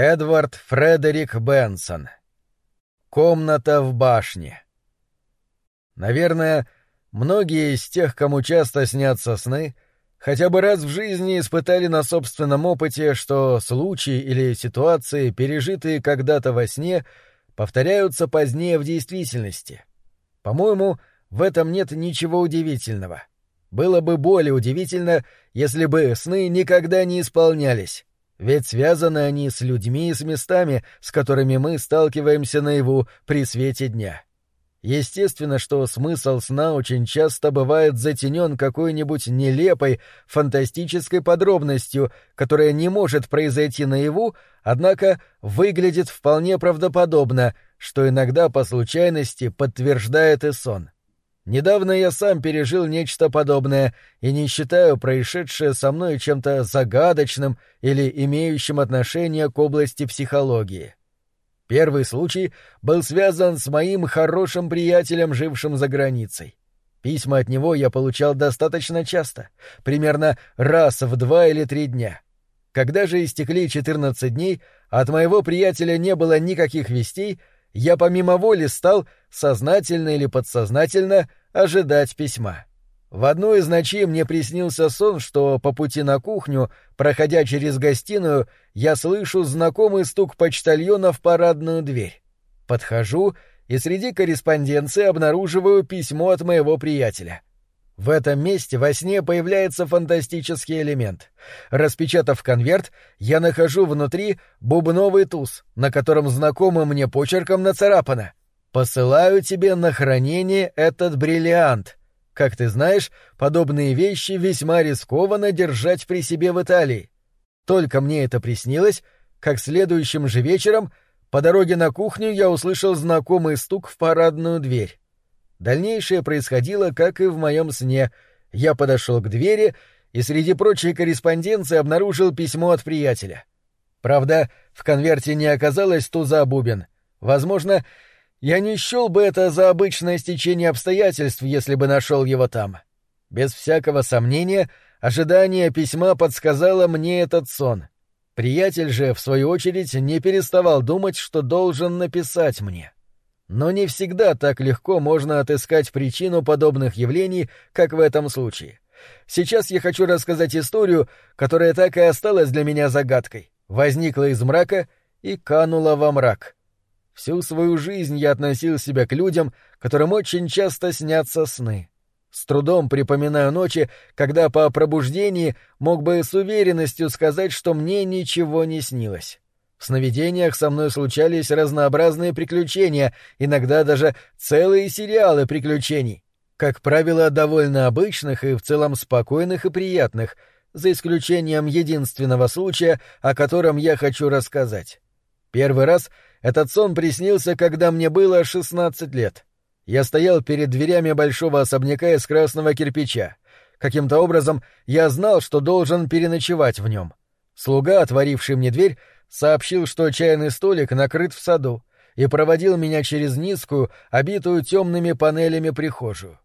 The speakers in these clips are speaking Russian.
Эдвард Фредерик Бенсон. Комната в башне. Наверное, многие из тех, кому часто снятся сны, хотя бы раз в жизни испытали на собственном опыте, что случаи или ситуации, пережитые когда-то во сне, повторяются позднее в действительности. По-моему, в этом нет ничего удивительного. Было бы более удивительно, если бы сны никогда не исполнялись, ведь связаны они с людьми и с местами, с которыми мы сталкиваемся наяву при свете дня. Естественно, что смысл сна очень часто бывает затенен какой-нибудь нелепой, фантастической подробностью, которая не может произойти наяву, однако выглядит вполне правдоподобно, что иногда по случайности подтверждает и сон. Недавно я сам пережил нечто подобное и не считаю происшедшее со мной чем-то загадочным или имеющим отношение к области психологии. Первый случай был связан с моим хорошим приятелем, жившим за границей. Письма от него я получал достаточно часто, примерно раз в два или три дня. Когда же истекли 14 дней, от моего приятеля не было никаких вестей, я помимо воли стал, сознательно или подсознательно, ожидать письма. В одну из ночей мне приснился сон, что по пути на кухню, проходя через гостиную, я слышу знакомый стук почтальона в парадную дверь. Подхожу и среди корреспонденции обнаруживаю письмо от моего приятеля. В этом месте во сне появляется фантастический элемент. Распечатав конверт, я нахожу внутри бубновый туз, на котором знакомым мне почерком нацарапано Посылаю тебе на хранение этот бриллиант. Как ты знаешь, подобные вещи весьма рискованно держать при себе в Италии. Только мне это приснилось, как следующим же вечером по дороге на кухню я услышал знакомый стук в парадную дверь. Дальнейшее происходило, как и в моем сне. Я подошел к двери и среди прочей корреспонденции обнаружил письмо от приятеля. Правда, в конверте не оказалось туза бубен. Возможно, я не счел бы это за обычное стечение обстоятельств, если бы нашел его там. Без всякого сомнения, ожидание письма подсказало мне этот сон. Приятель же, в свою очередь, не переставал думать, что должен написать мне. Но не всегда так легко можно отыскать причину подобных явлений, как в этом случае. Сейчас я хочу рассказать историю, которая так и осталась для меня загадкой, возникла из мрака и канула во мрак — Всю свою жизнь я относил себя к людям, которым очень часто снятся сны. С трудом припоминаю ночи, когда по пробуждении мог бы с уверенностью сказать, что мне ничего не снилось. В сновидениях со мной случались разнообразные приключения, иногда даже целые сериалы приключений. Как правило, довольно обычных и в целом спокойных и приятных, за исключением единственного случая, о котором я хочу рассказать. Первый раз — этот сон приснился, когда мне было шестнадцать лет. Я стоял перед дверями большого особняка из красного кирпича. Каким-то образом я знал, что должен переночевать в нем. Слуга, отворивший мне дверь, сообщил, что чайный столик накрыт в саду, и проводил меня через низкую, обитую темными панелями прихожую.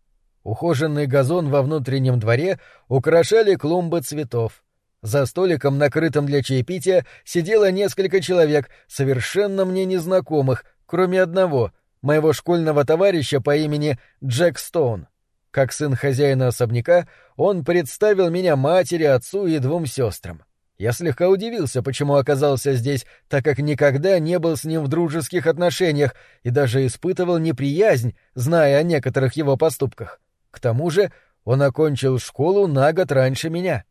Ухоженный газон во внутреннем дворе украшали клумбы цветов. За столиком, накрытым для чаепития, сидело несколько человек, совершенно мне незнакомых, кроме одного, моего школьного товарища по имени Джек Стоун. Как сын хозяина особняка, он представил меня матери, отцу и двум сестрам. Я слегка удивился, почему оказался здесь, так как никогда не был с ним в дружеских отношениях и даже испытывал неприязнь, зная о некоторых его поступках. К тому же он окончил школу на год раньше меня.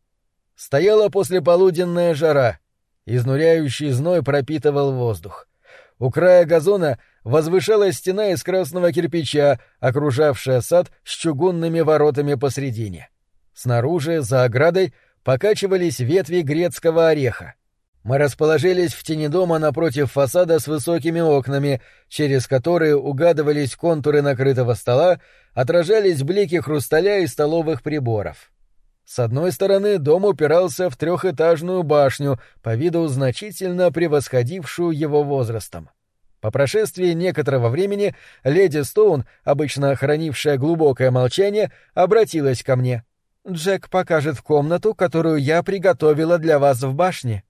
Стояла послеполуденная жара. Изнуряющий зной пропитывал воздух. У края газона возвышалась стена из красного кирпича, окружавшая сад с чугунными воротами посредине. Снаружи, за оградой, покачивались ветви грецкого ореха. Мы расположились в тени дома напротив фасада с высокими окнами, через которые угадывались контуры накрытого стола, отражались блики хрусталя и столовых приборов. С одной стороны дом упирался в трехэтажную башню, по виду значительно превосходившую его возрастом. По прошествии некоторого времени леди Стоун, обычно хранившая глубокое молчание, обратилась ко мне. «Джек покажет комнату, которую я приготовила для вас в башне».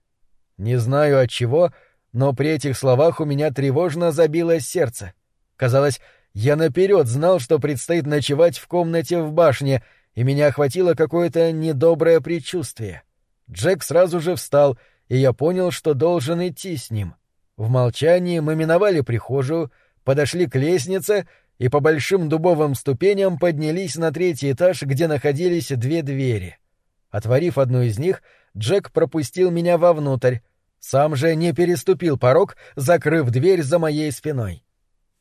Не знаю от чего, но при этих словах у меня тревожно забилось сердце. Казалось, я наперед знал, что предстоит ночевать в комнате в башне, и меня охватило какое-то недоброе предчувствие. Джек сразу же встал, и я понял, что должен идти с ним. В молчании мы миновали прихожую, подошли к лестнице и по большим дубовым ступеням поднялись на третий этаж, где находились две двери. Отворив одну из них, Джек пропустил меня вовнутрь, сам же не переступил порог, закрыв дверь за моей спиной.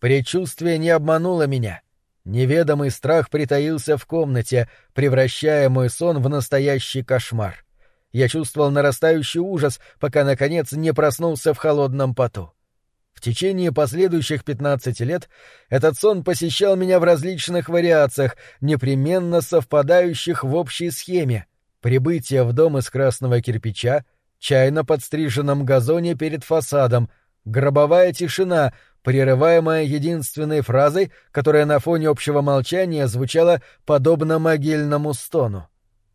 Предчувствие не обмануло меня. Неведомый страх притаился в комнате, превращая мой сон в настоящий кошмар. Я чувствовал нарастающий ужас, пока, наконец, не проснулся в холодном поту. Течение последующих пятнадцати лет этот сон посещал меня в различных вариациях, непременно совпадающих в общей схеме. Прибытие в дом из красного кирпича, чай на подстриженном газоне перед фасадом, гробовая тишина, прерываемая единственной фразой, которая на фоне общего молчания звучала подобно могильному стону.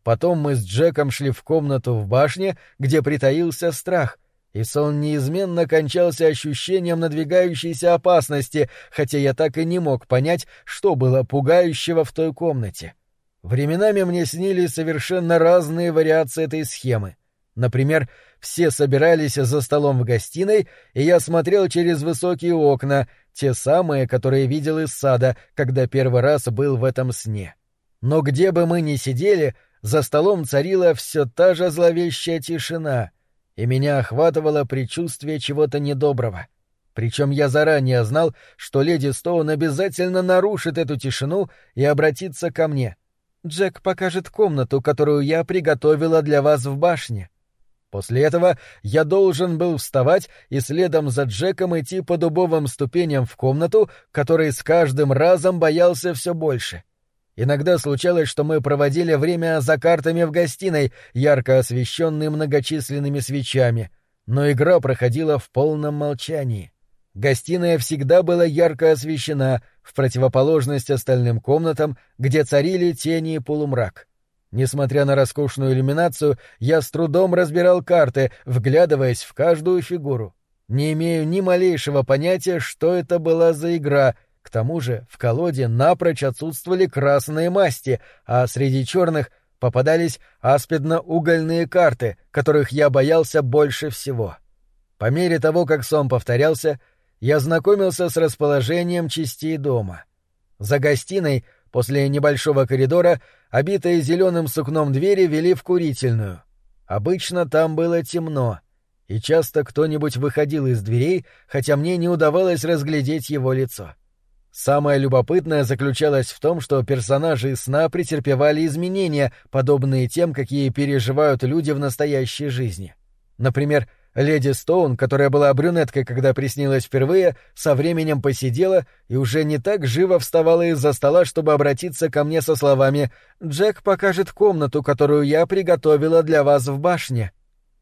Потом мы с Джеком шли в комнату в башне, где притаился страх, и сон неизменно кончался ощущением надвигающейся опасности, хотя я так и не мог понять, что было пугающего в той комнате. Временами мне снились совершенно разные вариации этой схемы. Например, все собирались за столом в гостиной, и я смотрел через высокие окна, те самые, которые видел из сада, когда первый раз был в этом сне. Но где бы мы ни сидели, за столом царила все та же зловещая тишина, и меня охватывало предчувствие чего-то недоброго. Причем я заранее знал, что леди Стоун обязательно нарушит эту тишину и обратится ко мне. «Джек покажет комнату, которую я приготовила для вас в башне». После этого я должен был вставать и следом за Джеком идти по дубовым ступеням в комнату, которой с каждым разом боялся все больше. Иногда случалось, что мы проводили время за картами в гостиной, ярко освещенной многочисленными свечами, но игра проходила в полном молчании. Гостиная всегда была ярко освещена, в противоположность остальным комнатам, где царили тени и полумрак. Несмотря на роскошную иллюминацию, я с трудом разбирал карты, вглядываясь в каждую фигуру. Не имею ни малейшего понятия, что это была за игра — к тому же в колоде напрочь отсутствовали красные масти, а среди черных попадались аспидно-угольные карты, которых я боялся больше всего. По мере того, как сон повторялся, я знакомился с расположением частей дома. За гостиной, после небольшого коридора, обитые зеленым сукном двери вели в курительную. Обычно там было темно, и часто кто-нибудь выходил из дверей, хотя мне не удавалось разглядеть его лицо. — Самое любопытное заключалось в том, что персонажи сна претерпевали изменения, подобные тем, какие переживают люди в настоящей жизни. Например, леди Стоун, которая была брюнеткой, когда приснилась впервые, со временем посидела и уже не так живо вставала из-за стола, чтобы обратиться ко мне со словами «Джек покажет комнату, которую я приготовила для вас в башне».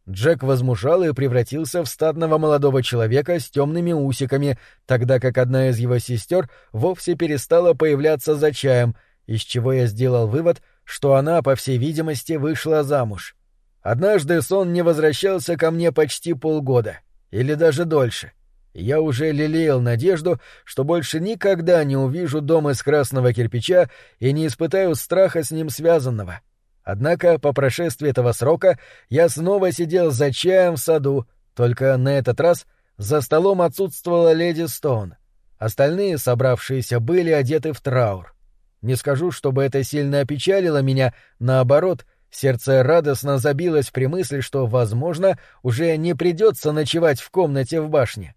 Джек возмужал и превратился в статного молодого человека с темными усиками, тогда как одна из его сестер вовсе перестала появляться за чаем, из чего я сделал вывод, что она, по всей видимости, вышла замуж. Однажды сон не возвращался ко мне почти полгода, или даже дольше. Я уже лелеял надежду, что больше никогда не увижу дом из красного кирпича и не испытаю страха с ним связанного — Однако по прошествии этого срока я снова сидел за чаем в саду, только на этот раз за столом отсутствовала леди Стоун. Остальные собравшиеся были одеты в траур. Не скажу, чтобы это сильно опечалило меня, наоборот, сердце радостно забилось при мысли, что, возможно, уже не придется ночевать в комнате в башне.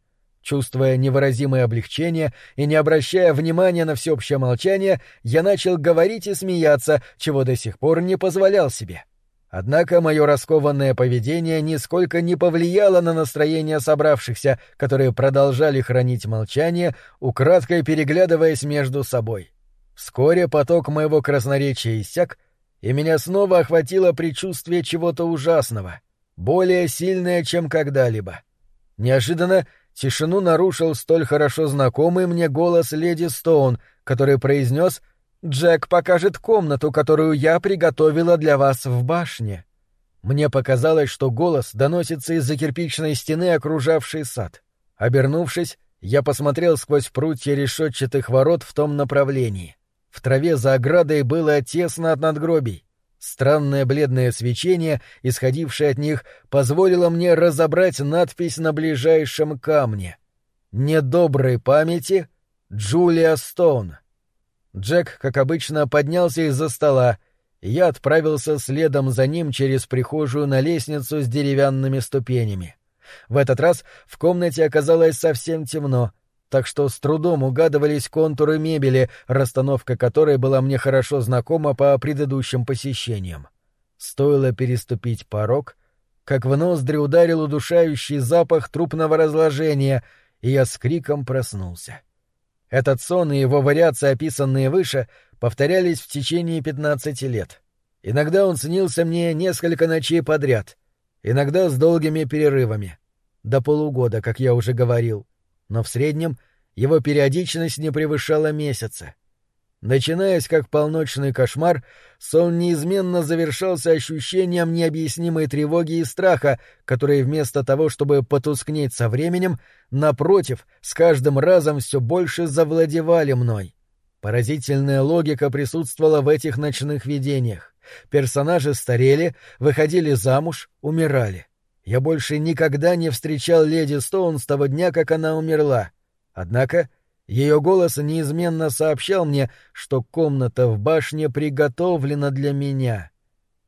Чувствуя невыразимое облегчение и не обращая внимания на всеобщее молчание, я начал говорить и смеяться, чего до сих пор не позволял себе. Однако мое раскованное поведение нисколько не повлияло на настроение собравшихся, которые продолжали хранить молчание, украдкой переглядываясь между собой. Вскоре поток моего красноречия иссяк, и меня снова охватило предчувствие чего-то ужасного, более сильное, чем когда-либо. Неожиданно Тишину нарушил столь хорошо знакомый мне голос леди Стоун, который произнес «Джек покажет комнату, которую я приготовила для вас в башне». Мне показалось, что голос доносится из-за кирпичной стены, окружавшей сад. Обернувшись, я посмотрел сквозь прутья решетчатых ворот в том направлении. В траве за оградой было тесно от надгробий. Странное бледное свечение, исходившее от них, позволило мне разобрать надпись на ближайшем камне. «Недоброй памяти Джулия Стоун». Джек, как обычно, поднялся из-за стола, и я отправился следом за ним через прихожую на лестницу с деревянными ступенями. В этот раз в комнате оказалось совсем темно, так что с трудом угадывались контуры мебели, расстановка которой была мне хорошо знакома по предыдущим посещениям. Стоило переступить порог, как в ноздри ударил удушающий запах трупного разложения, и я с криком проснулся. Этот сон и его вариации, описанные выше, повторялись в течение пятнадцати лет. Иногда он снился мне несколько ночей подряд, иногда с долгими перерывами. До полугода, как я уже говорил. Но в среднем его периодичность не превышала месяца. Начинаясь как полночный кошмар, сон неизменно завершался ощущением необъяснимой тревоги и страха, которые вместо того, чтобы потускнеть со временем, напротив, с каждым разом все больше завладевали мной. Поразительная логика присутствовала в этих ночных видениях. Персонажи старели, выходили замуж, умирали. Я больше никогда не встречал леди Стоун с того дня, как она умерла. Однако ее голос неизменно сообщал мне, что комната в башне приготовлена для меня.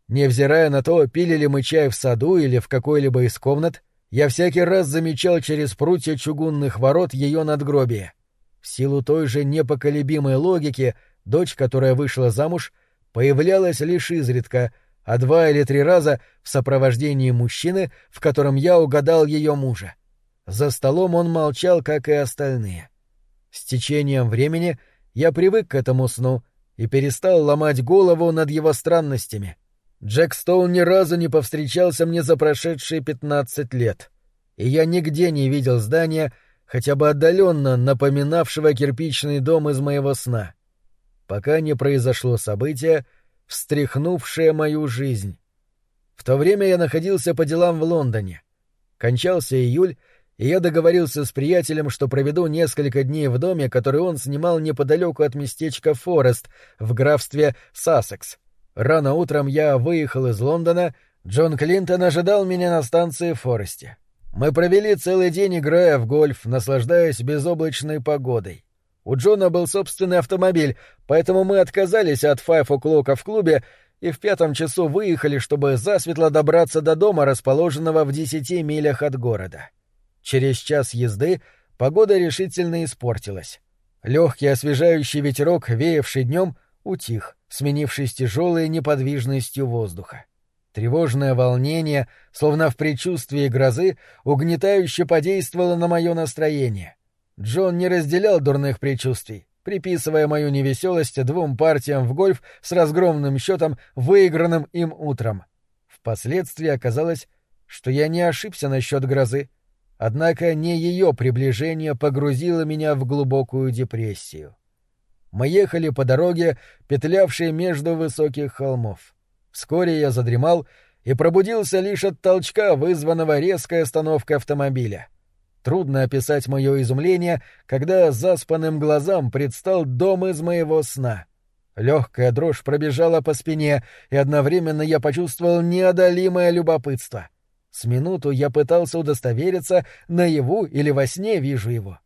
Невзирая на то, пили ли мы чай в саду или в какой-либо из комнат, я всякий раз замечал через прутья чугунных ворот ее надгробие. В силу той же непоколебимой логики, дочь, которая вышла замуж, появлялась лишь изредка, а два или три раза в сопровождении мужчины, в котором я угадал ее мужа. За столом он молчал, как и остальные. С течением времени я привык к этому сну и перестал ломать голову над его странностями. Джек Стоун ни разу не повстречался мне за прошедшие пятнадцать лет, и я нигде не видел здания, хотя бы отдаленно напоминавшего кирпичный дом из моего сна. Пока не произошло событие, встряхнувшее мою жизнь. В то время я находился по делам в Лондоне. Кончался июль, и я договорился с приятелем, что проведу несколько дней в доме, который он снимал неподалеку от местечка Форест в графстве Сассекс. Рано утром я выехал из Лондона, Джон Клинтон ожидал меня на станции Форесте. Мы провели целый день, играя в гольф, наслаждаясь безоблачной погодой. У Джона был собственный автомобиль, поэтому мы отказались от файф о'клока в клубе и в пятом часу выехали, чтобы засветло добраться до дома, расположенного в десяти милях от города. Через час езды погода решительно испортилась. Легкий освежающий ветерок, веявший днем, утих, сменившись тяжелой неподвижностью воздуха. Тревожное волнение, словно в предчувствии грозы, угнетающе подействовало на мое настроение. Джон не разделял дурных предчувствий, приписывая мою невеселость двум партиям в гольф с разгромным счетом, выигранным им утром. Впоследствии оказалось, что я не ошибся насчет грозы, однако не ее приближение погрузило меня в глубокую депрессию. Мы ехали по дороге, петлявшей между высоких холмов. Вскоре я задремал и пробудился лишь от толчка, вызванного резкой остановкой автомобиля. Трудно описать мое изумление, когда заспанным глазам предстал дом из моего сна. Легкая дрожь пробежала по спине, и одновременно я почувствовал неодолимое любопытство. С минуту я пытался удостовериться, наяву или во сне вижу его.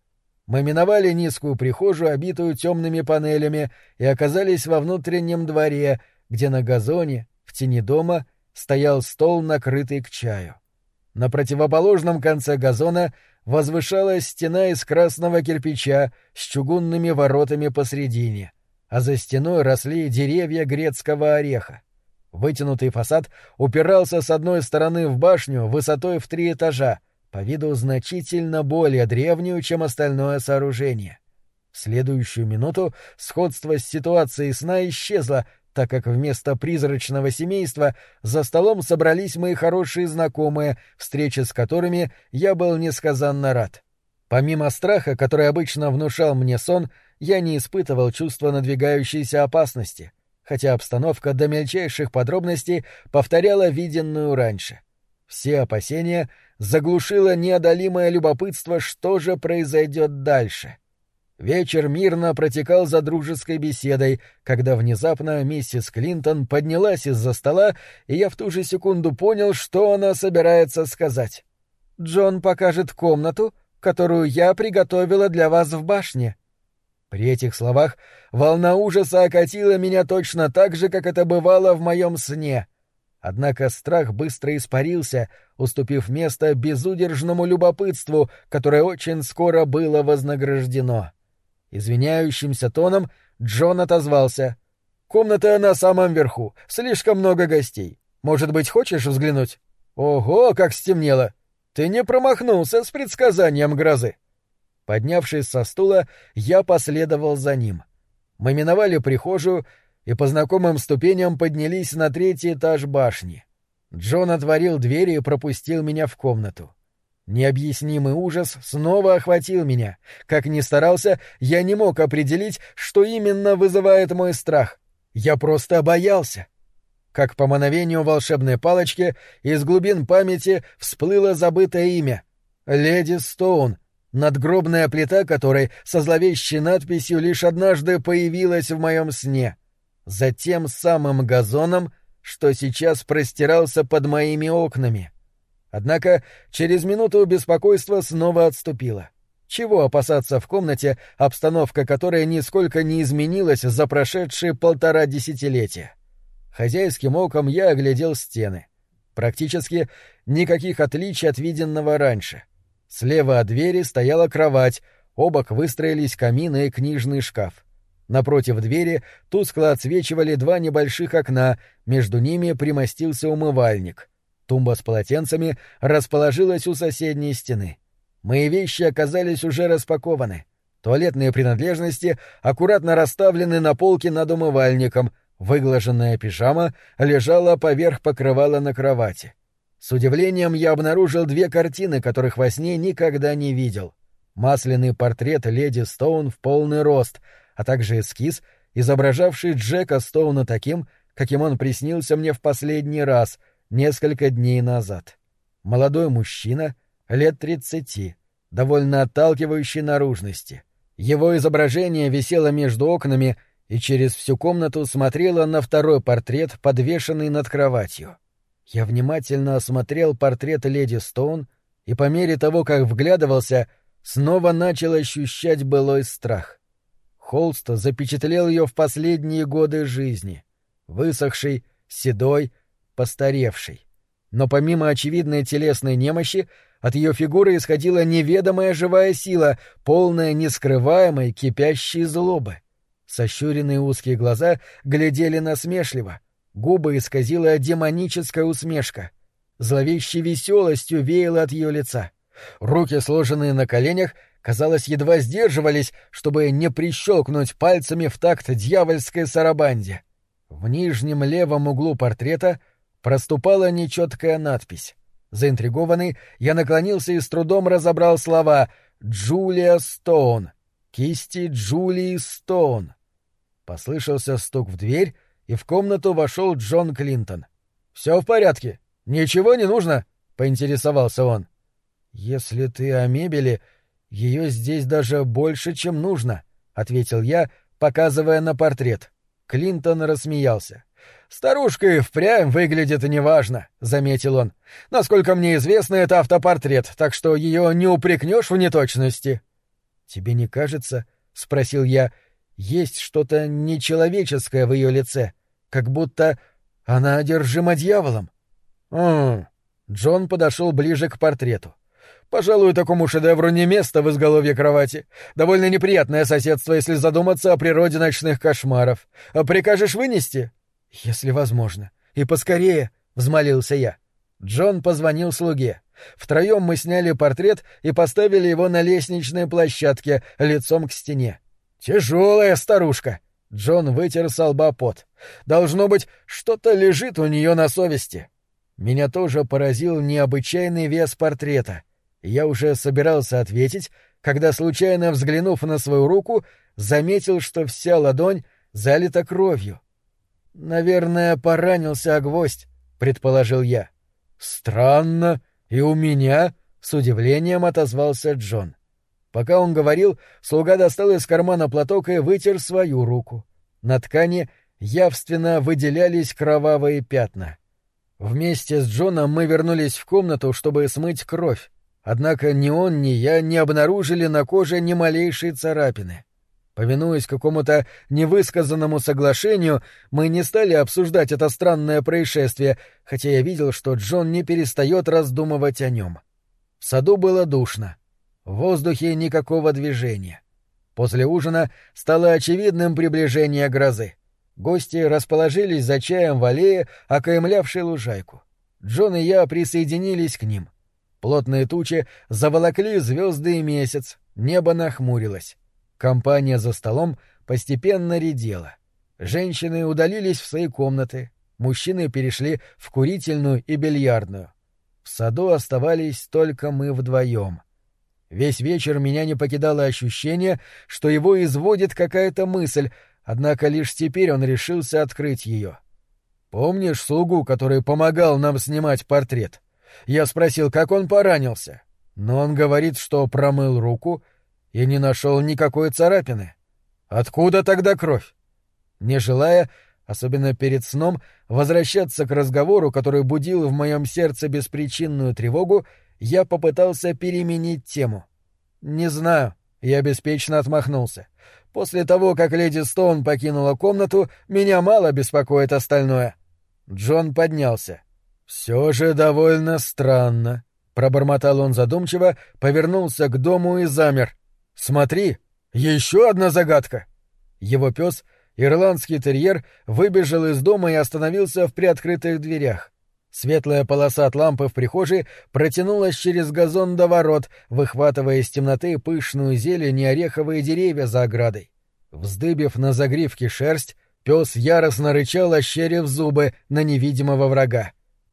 Мы миновали низкую прихожую, обитую темными панелями, и оказались во внутреннем дворе, где на газоне, в тени дома стоял стол, накрытый к чаю. На противоположном конце газона возвышалась стена из красного кирпича с чугунными воротами посредине, а за стеной росли деревья грецкого ореха. Вытянутый фасад упирался с одной стороны в башню высотой в три этажа, по виду значительно более древнюю, чем остальное сооружение. В следующую минуту сходство с ситуацией сна исчезло, так как вместо призрачного семейства за столом собрались мои хорошие знакомые, встречи с которыми я был несказанно рад. Помимо страха, который обычно внушал мне сон, я не испытывал чувства надвигающейся опасности. хотя обстановка до мельчайших подробностей повторяла виденную раньше. Все опасения заглушило неодолимое любопытство, что же произойдет дальше. Вечер мирно протекал за дружеской беседой, когда внезапно миссис Клинтон поднялась из-за стола, и я в ту же секунду понял, что она собирается сказать. «Джон покажет комнату, которую я приготовила для вас в башне». При этих словах волна ужаса окатила меня точно так же, как это бывало в моем сне. Однако страх быстро испарился, уступив место безудержному любопытству, которое очень скоро было вознаграждено. Извиняющимся тоном Джон отозвался. «Комната на самом верху. Слишком много гостей. Может быть, хочешь взглянуть?» «Ого, как стемнело! Ты не промахнулся с предсказанием грозы!» Поднявшись со стула, я последовал за ним. Мы миновали прихожую и по знакомым ступеням поднялись на третий этаж башни. Джон отворил дверь и пропустил меня в комнату. Необъяснимый ужас снова охватил меня. Как ни старался, я не мог определить, что именно вызывает мой страх. Я просто боялся. Как по мановению волшебной палочки из глубин памяти всплыло забытое имя — Леди Стоун, надгробная плита которой со зловещей надписью лишь однажды появилась в моем сне — за тем самым газоном, что сейчас простирался под моими окнами. Однако через минуту беспокойство снова отступило. Чего опасаться в комнате, обстановка которой нисколько не изменилась за прошедшие полтора десятилетия? Хозяйским оком я оглядел стены. Практически никаких отличий от виденного раньше. Слева от двери стояла кровать, обок выстроились камин и книжный шкаф. Напротив двери тускло отсвечивали два небольших окна, между ними примостился умывальник. Тумба с полотенцами расположилась у соседней стены. Мои вещи оказались уже распакованы. Туалетные принадлежности аккуратно расставлены на полке над умывальником, выглаженная пижама лежала поверх покрывала на кровати. С удивлением я обнаружил две картины, которых во сне никогда не видел. Масляный портрет леди Стоун в полный рост — а также эскиз, изображавший Джека Стоуна таким, каким он приснился мне в последний раз, несколько дней назад. Молодой мужчина, лет тридцати, довольно отталкивающей наружности. Его изображение висело между окнами и через всю комнату смотрело на второй портрет, подвешенный над кроватью. Я внимательно осмотрел портрет леди Стоун и по мере того, как вглядывался, снова начал ощущать былой страх. Холст запечатлел ее в последние годы жизни, высохший, седой, постаревший. Но помимо очевидной телесной немощи, от ее фигуры исходила неведомая живая сила, полная нескрываемой, кипящей злобы. Сощуренные узкие глаза глядели насмешливо, губы исказила демоническая усмешка. Зловещей веселостью веяло от ее лица. Руки, сложенные на коленях, казалось, едва сдерживались, чтобы не прищелкнуть пальцами в такт дьявольской сарабанде. В нижнем левом углу портрета проступала нечеткая надпись. Заинтригованный, я наклонился и с трудом разобрал слова «Джулия Стоун», «Кисти Джулии Стоун». Послышался стук в дверь, и в комнату вошел Джон Клинтон. «Все в порядке? Ничего не нужно?» — поинтересовался он. «Если ты о мебели, ее здесь даже больше, чем нужно, ответил я, показывая на портрет. Клинтон рассмеялся. Старушка и впрямь выглядит неважно, заметил он. Насколько мне известно, это автопортрет, так что ее не упрекнешь в неточности. Тебе не кажется? спросил я. Есть что-то нечеловеческое в ее лице, как будто она одержима дьяволом. Хм. Джон подошел ближе к портрету. Пожалуй, такому шедевру не место в изголовье кровати. Довольно неприятное соседство, если задуматься о природе ночных кошмаров. Прикажешь вынести? Если возможно. И поскорее, — взмолился я. Джон позвонил слуге. Втроем мы сняли портрет и поставили его на лестничной площадке, лицом к стене. Тяжелая старушка. Джон вытер с лба пот. Должно быть, что-то лежит у нее на совести. Меня тоже поразил необычайный вес портрета — я уже собирался ответить, когда, случайно взглянув на свою руку, заметил, что вся ладонь залита кровью. Наверное, поранился о гвоздь, предположил я. Странно, и у меня, с удивлением отозвался Джон. Пока он говорил, слуга достал из кармана платок и вытер свою руку. На ткани явственно выделялись кровавые пятна. Вместе с Джоном мы вернулись в комнату, чтобы смыть кровь. Однако ни он, ни я не обнаружили на коже ни малейшей царапины. Повинуясь какому-то невысказанному соглашению, мы не стали обсуждать это странное происшествие, хотя я видел, что Джон не перестает раздумывать о нем. В саду было душно. В воздухе никакого движения. После ужина стало очевидным приближение грозы. Гости расположились за чаем в аллее, окаймлявшей лужайку. Джон и я присоединились к ним. Плотные тучи заволокли звезды и месяц, небо нахмурилось. Компания за столом постепенно редела. Женщины удалились в свои комнаты, мужчины перешли в курительную и бильярдную. В саду оставались только мы вдвоем. Весь вечер меня не покидало ощущение, что его изводит какая-то мысль, однако лишь теперь он решился открыть ее. «Помнишь слугу, который помогал нам снимать портрет?» Я спросил, как он поранился. Но он говорит, что промыл руку и не нашел никакой царапины. Откуда тогда кровь? Не желая, особенно перед сном, возвращаться к разговору, который будил в моем сердце беспричинную тревогу, я попытался переменить тему. «Не знаю», — я беспечно отмахнулся. «После того, как леди Стоун покинула комнату, меня мало беспокоит остальное». Джон поднялся. «Все же довольно странно», — пробормотал он задумчиво, повернулся к дому и замер. «Смотри, еще одна загадка!» Его пес, ирландский терьер, выбежал из дома и остановился в приоткрытых дверях. Светлая полоса от лампы в прихожей протянулась через газон до ворот, выхватывая из темноты пышную зелень и ореховые деревья за оградой. Вздыбив на загривке шерсть, пес яростно рычал, ощерив зубы на невидимого врага.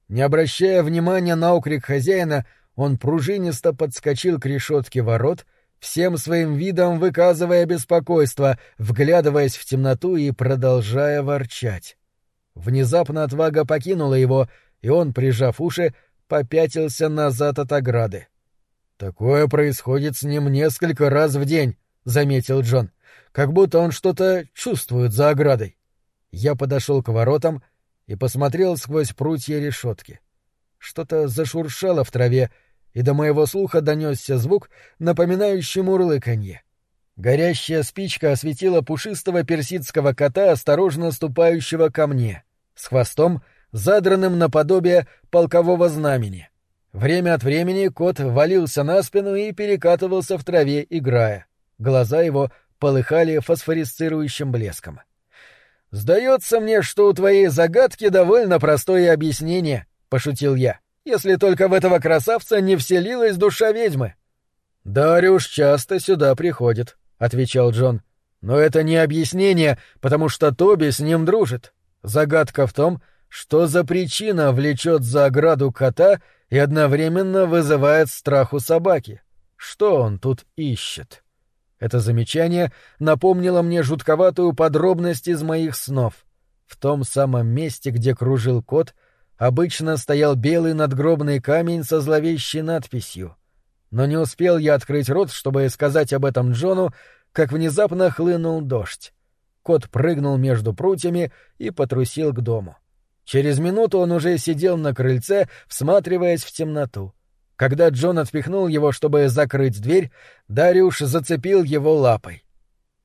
Не обращая внимания на окрик хозяина, он пружинисто подскочил к решетке ворот, всем своим видом выказывая беспокойство, вглядываясь в темноту и продолжая ворчать. Внезапно отвага покинула его, и он, прижав уши, попятился назад от ограды. «Такое происходит с ним несколько раз в день», — заметил Джон, — «как будто он что-то чувствует за оградой». Я подошел к воротам и посмотрел сквозь прутья решетки. Что-то зашуршало в траве, и до моего слуха донесся звук, напоминающий мурлыканье. Горящая спичка осветила пушистого персидского кота, осторожно ступающего ко мне, с хвостом, задранным наподобие полкового знамени. Время от времени кот валился на спину и перекатывался в траве, играя. Глаза его полыхали фосфорисцирующим блеском. — «Сдается мне, что у твоей загадки довольно простое объяснение», — пошутил я, «если только в этого красавца не вселилась душа ведьмы». «Дарюш часто сюда приходит», — отвечал Джон. «Но это не объяснение, потому что Тоби с ним дружит. Загадка в том, что за причина влечет за ограду кота и одновременно вызывает страх у собаки. Что он тут ищет?» Это замечание напомнило мне жутковатую подробность из моих снов. В том самом месте, где кружил кот, обычно стоял белый надгробный камень со зловещей надписью. Но не успел я открыть рот, чтобы сказать об этом Джону, как внезапно хлынул дождь. Кот прыгнул между прутьями и потрусил к дому. Через минуту он уже сидел на крыльце, всматриваясь в темноту. Когда Джон отпихнул его, чтобы закрыть дверь, Дариуш зацепил его лапой.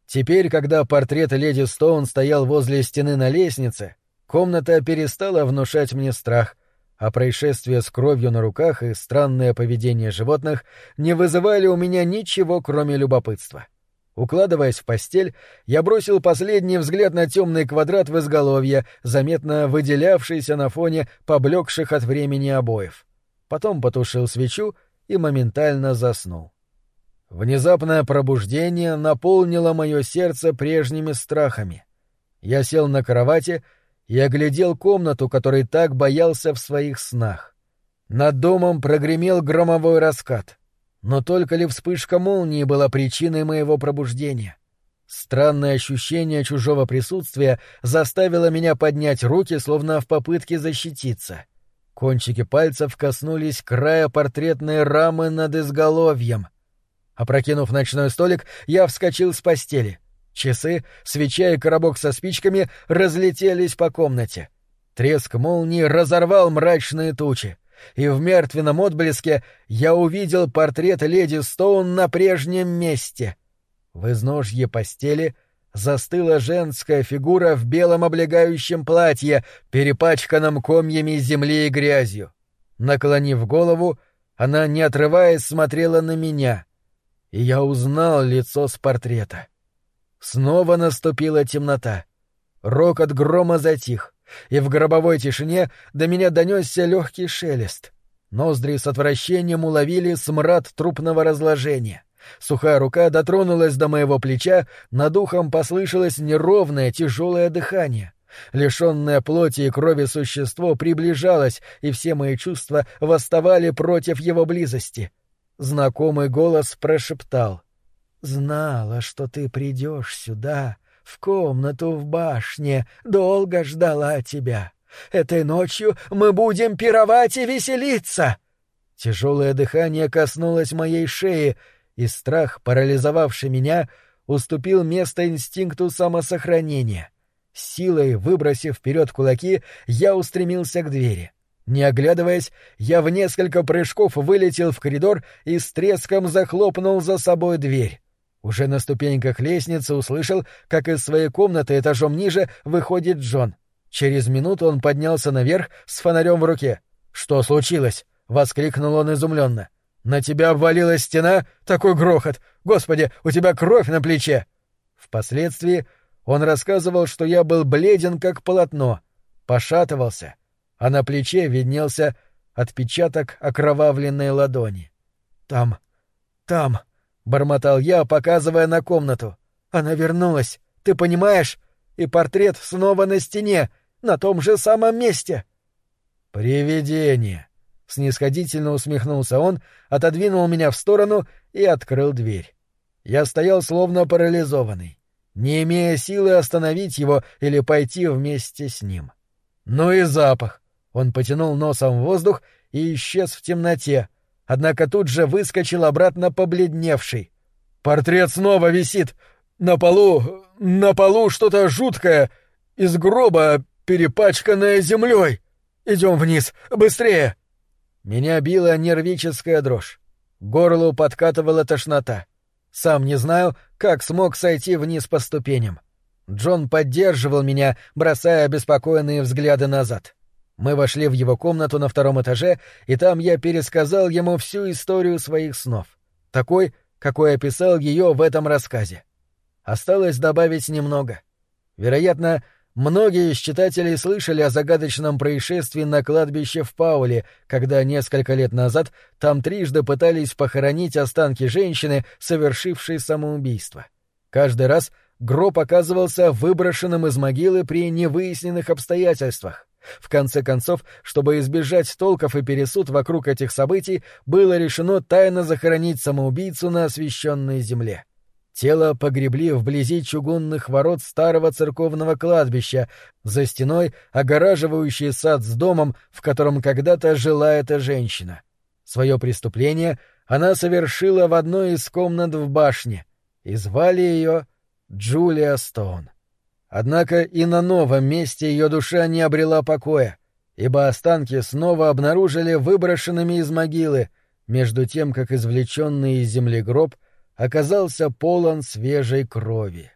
Теперь, когда портрет леди Стоун стоял возле стены на лестнице, комната перестала внушать мне страх, а происшествие с кровью на руках и странное поведение животных не вызывали у меня ничего, кроме любопытства. Укладываясь в постель, я бросил последний взгляд на темный квадрат в изголовье, заметно выделявшийся на фоне поблекших от времени обоев потом потушил свечу и моментально заснул. Внезапное пробуждение наполнило мое сердце прежними страхами. Я сел на кровати и оглядел комнату, которой так боялся в своих снах. Над домом прогремел громовой раскат. Но только ли вспышка молнии была причиной моего пробуждения? Странное ощущение чужого присутствия заставило меня поднять руки, словно в попытке защититься. Кончики пальцев коснулись края портретной рамы над изголовьем. Опрокинув ночной столик, я вскочил с постели. Часы, свеча и коробок со спичками разлетелись по комнате. Треск молнии разорвал мрачные тучи и в мертвенном отблеске я увидел портрет леди Стоун на прежнем месте. В изножье постели застыла женская фигура в белом облегающем платье, перепачканном комьями земли и грязью. Наклонив голову, она, не отрываясь, смотрела на меня, и я узнал лицо с портрета. Снова наступила темнота. Рокот грома затих и в гробовой тишине до меня донесся легкий шелест. Ноздри с отвращением уловили смрад трупного разложения. Сухая рука дотронулась до моего плеча, над ухом послышалось неровное тяжелое дыхание. Лишенное плоти и крови существо приближалось, и все мои чувства восставали против его близости. Знакомый голос прошептал. «Знала, что ты придешь сюда, в комнату в башне, долго ждала тебя. Этой ночью мы будем пировать и веселиться!» Тяжелое дыхание коснулось моей шеи, и страх, парализовавший меня, уступил место инстинкту самосохранения. Силой выбросив вперед кулаки, я устремился к двери. Не оглядываясь, я в несколько прыжков вылетел в коридор и с треском захлопнул за собой дверь. Уже на ступеньках лестницы услышал, как из своей комнаты этажом ниже выходит Джон. Через минуту он поднялся наверх с фонарем в руке. «Что случилось?» — воскликнул он изумленно. «На тебя обвалилась стена? Такой грохот! Господи, у тебя кровь на плече!» Впоследствии он рассказывал, что я был бледен, как полотно, пошатывался, а на плече виднелся отпечаток окровавленной ладони. «Там, там...» бормотал я, показывая на комнату. Она вернулась, ты понимаешь? И портрет снова на стене, на том же самом месте. Привидение. Снисходительно усмехнулся он, отодвинул меня в сторону и открыл дверь. Я стоял словно парализованный, не имея силы остановить его или пойти вместе с ним. Ну и запах. Он потянул носом в воздух и исчез в темноте, однако тут же выскочил обратно побледневший. «Портрет снова висит! На полу... на полу что-то жуткое! Из гроба, перепачканное землей! Идем вниз! Быстрее!» Меня била нервическая дрожь. Горлу подкатывала тошнота. Сам не знаю, как смог сойти вниз по ступеням. Джон поддерживал меня, бросая обеспокоенные взгляды назад. Мы вошли в его комнату на втором этаже, и там я пересказал ему всю историю своих снов, такой, какой описал ее в этом рассказе. Осталось добавить немного. Вероятно, многие из читателей слышали о загадочном происшествии на кладбище в Пауле, когда несколько лет назад там трижды пытались похоронить останки женщины, совершившей самоубийство. Каждый раз гроб оказывался выброшенным из могилы при невыясненных обстоятельствах. В конце концов, чтобы избежать толков и пересуд вокруг этих событий, было решено тайно захоронить самоубийцу на освященной земле. Тело погребли вблизи чугунных ворот старого церковного кладбища, за стеной, огораживающей сад с домом, в котором когда-то жила эта женщина. Свое преступление она совершила в одной из комнат в башне, и звали ее Джулия Стоун. Однако и на новом месте ее душа не обрела покоя, ибо останки снова обнаружили выброшенными из могилы, между тем, как извлеченный из земли гроб оказался полон свежей крови.